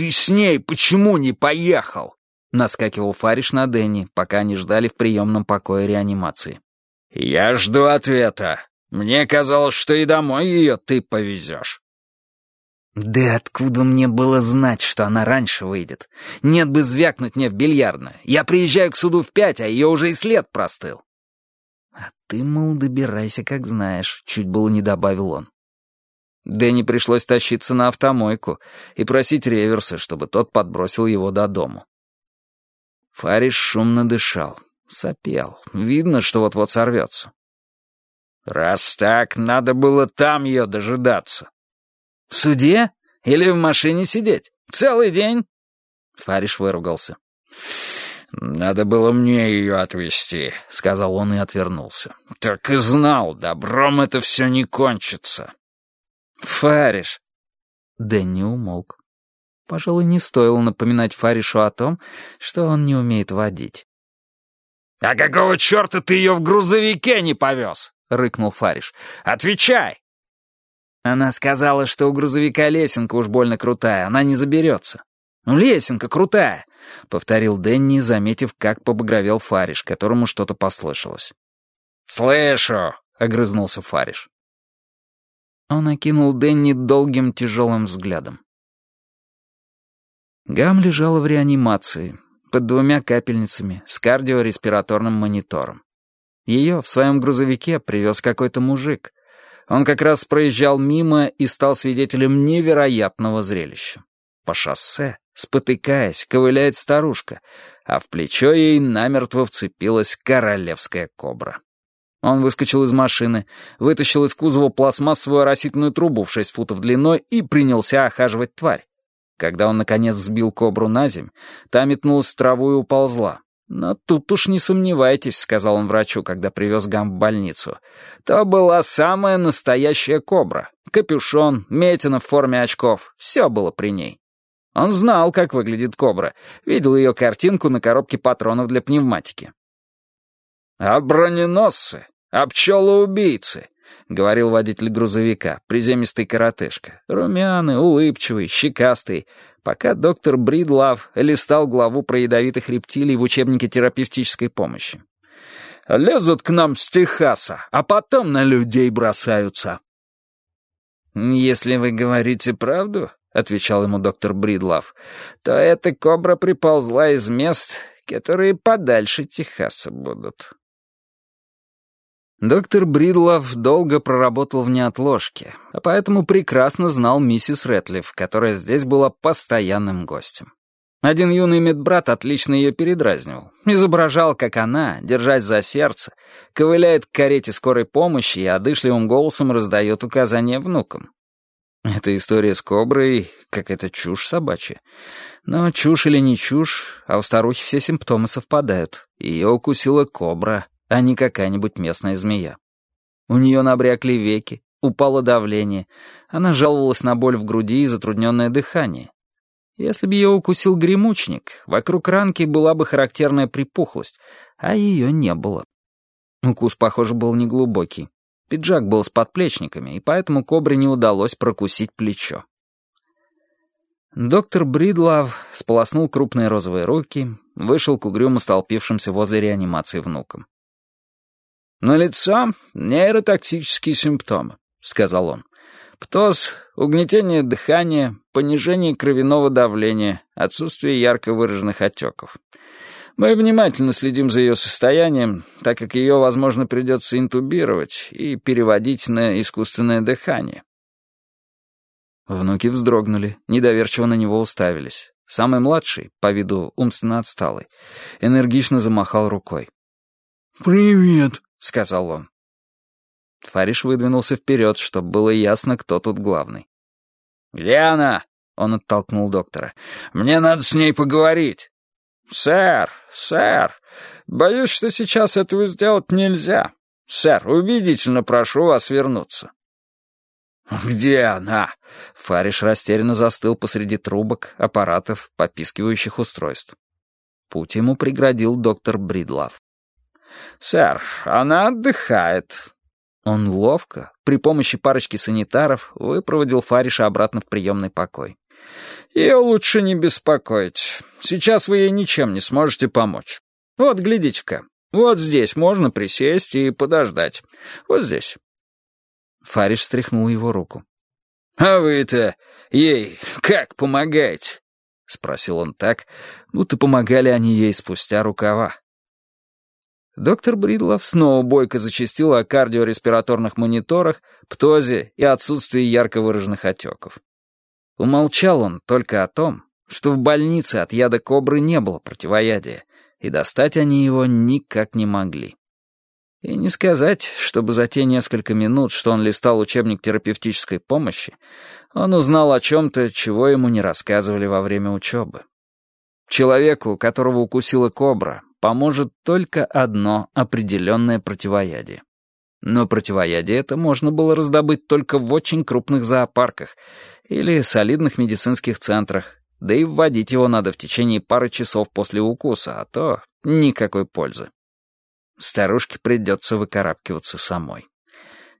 с ней почему не поехал?» Наскакивал Фариш на Дэнни, пока они ждали в приемном покое реанимации. «Я жду ответа. Мне казалось, что и домой ее ты повезешь». «Да откуда мне было знать, что она раньше выйдет? Нет бы звякнуть мне в бильярдную. Я приезжаю к суду в пять, а ее уже и след простыл». «А ты, мол, добирайся, как знаешь», — чуть было не добавил он. Дэнни пришлось тащиться на автомойку и просить реверса, чтобы тот подбросил его до дому. Фариш шумно дышал, сопел. Видно, что вот-вот сорвется. «Раз так, надо было там ее дожидаться». «В суде? Или в машине сидеть? Целый день?» Фариш выругался. «Надо было мне ее отвезти», — сказал он и отвернулся. «Так и знал, добром это все не кончится». «Фариш!» Дэнни умолк. Пожалуй, не стоило напоминать Фаришу о том, что он не умеет водить. «А какого черта ты ее в грузовике не повез?» — рыкнул Фариш. «Отвечай!» Она сказала, что у грузовика лесенка уж больно крутая, она не заберется. «Ну, лесенка крутая!» — повторил Дэнни, заметив, как побагровел Фариш, которому что-то послышалось. «Слышу!» — огрызнулся Фариш. Он окинул Дэнни долгим тяжелым взглядом. Гам лежала в реанимации, под двумя капельницами, с кардиореспираторным монитором. Ее в своем грузовике привез какой-то мужик. Он как раз проезжал мимо и стал свидетелем невероятного зрелища. По шоссе, спотыкаясь, ковыляет старушка, а в плечо ей намертво вцепилась королевская кобра. Он выскочил из машины, вытащил из кузова пластмассовую оросительную трубу в шесть футов длиной и принялся охаживать тварь. Когда он, наконец, сбил кобру на земь, та метнулась в траву и уползла. «Но тут уж не сомневайтесь», — сказал он врачу, когда привез Гам в больницу. «То была самая настоящая кобра. Капюшон, метина в форме очков. Все было при ней». Он знал, как выглядит кобра. Видел ее картинку на коробке патронов для пневматики. «А броненосцы? «А пчелы-убийцы», — говорил водитель грузовика, приземистый коротышка, румяный, улыбчивый, щекастый, пока доктор Бридлав листал главу про ядовитых рептилий в учебнике терапевтической помощи. «Лезут к нам с Техаса, а потом на людей бросаются». «Если вы говорите правду», — отвечал ему доктор Бридлав, «то эта кобра приползла из мест, которые подальше Техаса будут». Доктор Бридлов долго проработал в неотложке, а поэтому прекрасно знал миссис Рэтлиф, которая здесь была постоянным гостем. Один юный медбрат отлично ее передразнивал. Изображал, как она, держать за сердце, ковыляет к карете скорой помощи и одышливым голосом раздает указания внукам. Эта история с коброй — какая-то чушь собачья. Но чушь или не чушь, а у старухи все симптомы совпадают. Ее укусила кобра, а не какая-нибудь местная змея. У нее набрякли веки, упало давление, она жаловалась на боль в груди и затрудненное дыхание. Если бы ее укусил гремучник, вокруг ранки была бы характерная припухлость, а ее не было. Укус, похоже, был неглубокий. Пиджак был с подплечниками, и поэтому кобре не удалось прокусить плечо. Доктор Бридлав сполоснул крупные розовые руки, вышел к угрюмо столпившимся возле реанимации внукам. «На лицо нейротоксические симптомы», — сказал он. «Птоз, угнетение дыхания, понижение кровяного давления, отсутствие ярко выраженных отеков. Мы внимательно следим за ее состоянием, так как ее, возможно, придется интубировать и переводить на искусственное дыхание». Внуки вздрогнули, недоверчиво на него уставились. Самый младший, по виду умственно отсталый, энергично замахал рукой. «Привет», — сказал он. Фариш выдвинулся вперед, чтобы было ясно, кто тут главный. «Где она?» — он оттолкнул доктора. «Мне надо с ней поговорить». «Сэр, сэр, боюсь, что сейчас этого сделать нельзя. Сэр, убедительно прошу вас вернуться». «Где она?» Фариш растерянно застыл посреди трубок, аппаратов, попискивающих устройств. Путь ему преградил доктор Бридлав. «Сэр, она отдыхает». Он ловко, при помощи парочки санитаров, выпроводил Фариша обратно в приемный покой. Ее лучше не беспокоить. Сейчас вы ей ничем не сможете помочь. Вот, глядите-ка, вот здесь можно присесть и подождать. Вот здесь». Фариш стряхнул его руку. «А вы-то ей как помогаете?» — спросил он так, будто помогали они ей спустя рукава. Доктор Бридлов снова бойко зачастил о кардиореспираторных мониторах, птозе и отсутствии ярко выраженных отеков. Умолчал он только о том, что в больнице от яда кобры не было противоядия, и достать они его никак не могли. И не сказать, чтобы за те несколько минут, что он листал учебник терапевтической помощи, он узнал о чем-то, чего ему не рассказывали во время учебы. Человеку, которого укусила кобра, поможет только одно определенное противоядие. Но противоядие это можно было раздобыть только в очень крупных зоопарках или солидных медицинских центрах, да и вводить его надо в течение пары часов после укуса, а то никакой пользы. Старушке придется выкарабкиваться самой.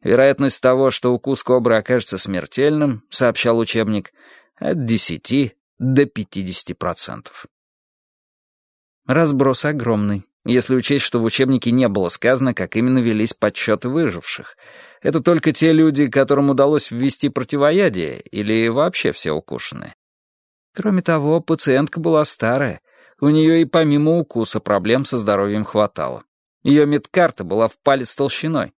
Вероятность того, что укус кобры окажется смертельным, сообщал учебник, от 10 до 50%. Разброс огромный, если учесть, что в учебнике не было сказано, как именно велись подсчеты выживших. Это только те люди, которым удалось ввести противоядие, или вообще все укушенные. Кроме того, пациентка была старая, у нее и помимо укуса проблем со здоровьем хватало. Ее медкарта была в палец толщиной.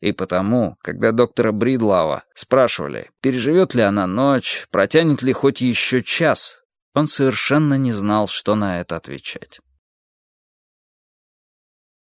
И потому, когда доктора Бридлава спрашивали, переживет ли она ночь, протянет ли хоть еще час, он совершенно не знал, что на это отвечать.